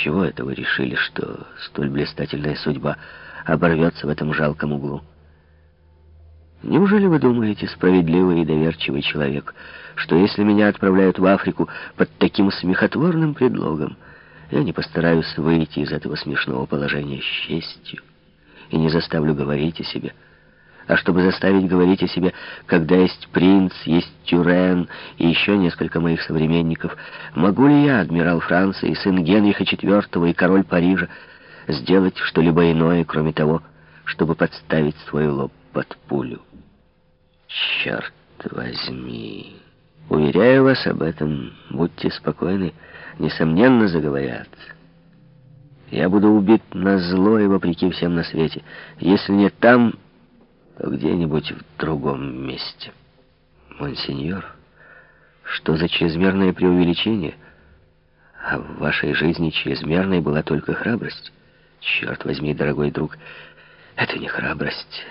чего это вы решили, что столь блистательная судьба оборвется в этом жалком углу? Неужели вы думаете, справедливый и доверчивый человек, что если меня отправляют в Африку под таким смехотворным предлогом, я не постараюсь выйти из этого смешного положения с честью и не заставлю говорить о себе, а чтобы заставить говорить о себе, когда есть принц, есть Тюрен и еще несколько моих современников, могу ли я, адмирал Франции, сын Генриха IV и король Парижа, сделать что-либо иное, кроме того, чтобы подставить свой лоб под пулю? Черт возьми! Уверяю вас об этом, будьте спокойны, несомненно заговорят. Я буду убит на зло и вопреки всем на свете. Если не там, где-нибудь в другом месте. Монсеньор, что за чрезмерное преувеличение? А в вашей жизни чрезмерной была только храбрость. Черт возьми, дорогой друг, это не храбрость.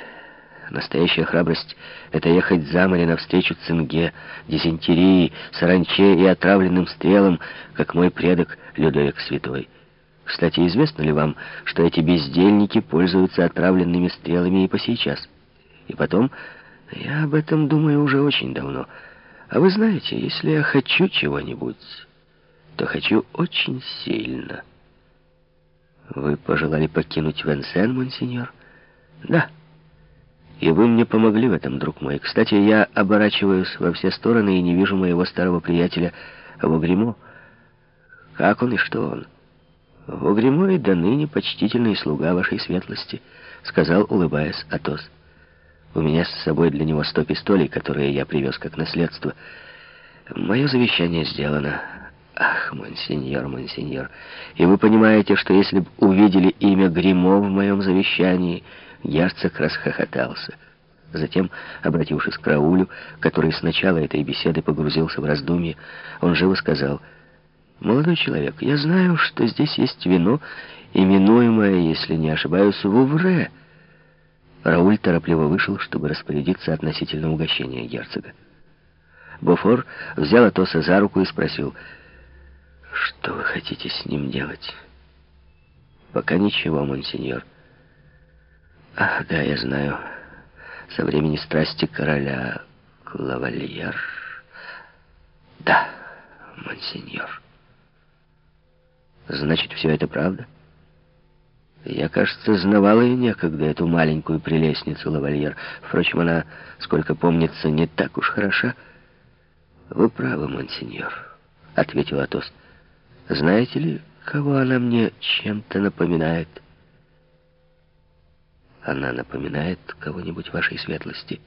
Настоящая храбрость — это ехать за море навстречу цинге, дизентерии, саранче и отравленным стрелам, как мой предок Людовик Святой. Кстати, известно ли вам, что эти бездельники пользуются отравленными стрелами и по сейчас? И потом, я об этом думаю уже очень давно. А вы знаете, если я хочу чего-нибудь, то хочу очень сильно. Вы пожелали покинуть Венсен, монсеньор? Да. И вы мне помогли в этом, друг мой. Кстати, я оборачиваюсь во все стороны и не вижу моего старого приятеля Вогримо. Как он и что он? Вогримо и до ныне почтительный слуга вашей светлости, сказал, улыбаясь Атос. У меня с собой для него сто пистолей, которые я привез как наследство. Мое завещание сделано. Ах, монсеньор, монсеньор, и вы понимаете, что если бы увидели имя Гримо в моем завещании, герцог расхохотался. Затем, обратившись к Раулю, который с начала этой беседы погрузился в раздумье, он живо сказал, «Молодой человек, я знаю, что здесь есть вино, именуемое, если не ошибаюсь, Вувре». Рауль торопливо вышел, чтобы распорядиться относительно угощения герцога. Бофор взял Атоса за руку и спросил, «Что вы хотите с ним делать?» «Пока ничего, монсеньор». «Ах, да, я знаю. Со времени страсти короля Клавальер». «Да, монсеньор». «Значит, все это правда?» Я, кажется, знавал ее некогда, эту маленькую прелестницу лавальер. Впрочем, она, сколько помнится, не так уж хороша. Вы правы, монсеньор, — ответил Атос. Знаете ли, кого она мне чем-то напоминает? Она напоминает кого-нибудь вашей светлости?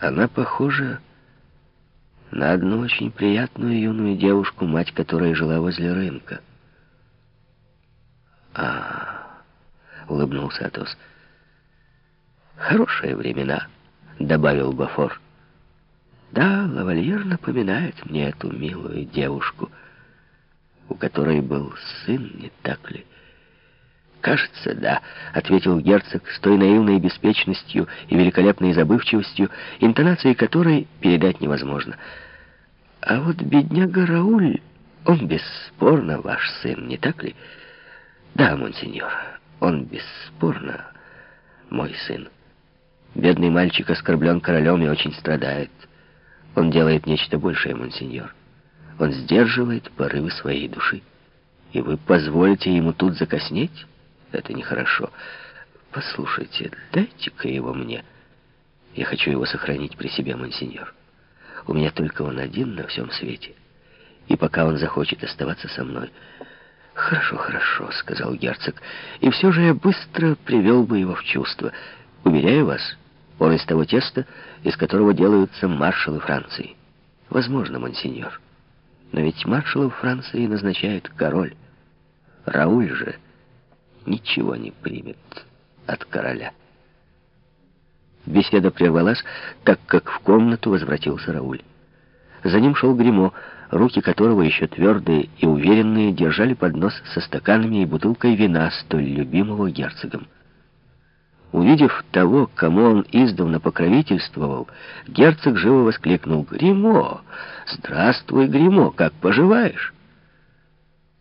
Она похожа на одну очень приятную юную девушку, мать которой жила возле рынка. А, улыбнулся Атос. Хорошие времена, добавил Бафор. Да, лавальер напоминает мне эту милую девушку, у которой был сын, не так ли? «Кажется, да», — ответил герцог с той наивной беспечностью и великолепной забывчивостью, интонацией которой передать невозможно. «А вот бедняга Рауль, он бесспорно ваш сын, не так ли?» Да, монсеньор, он бесспорно мой сын. Бедный мальчик оскорблен королем и очень страдает. Он делает нечто большее, монсеньор. Он сдерживает порывы своей души. И вы позволите ему тут закоснеть? Это нехорошо. Послушайте, дайте-ка его мне. Я хочу его сохранить при себе, монсеньор. У меня только он один на всем свете. И пока он захочет оставаться со мной... «Хорошо, хорошо», — сказал герцог. «И все же я быстро привел бы его в чувство. Уверяю вас, он из того теста, из которого делаются маршалы Франции. Возможно, монсеньор. Но ведь маршалов Франции назначает король. Рауль же ничего не примет от короля». Беседа прервалась, так как в комнату возвратился Рауль. За ним шел Гримо, руки которого еще твердые и уверенные держали поднос со стаканами и бутылкой вина, столь любимого герцогом. Увидев того, кому он издавна покровительствовал, герцог живо воскликнул «Гримо! Здравствуй, Гримо! Как поживаешь?»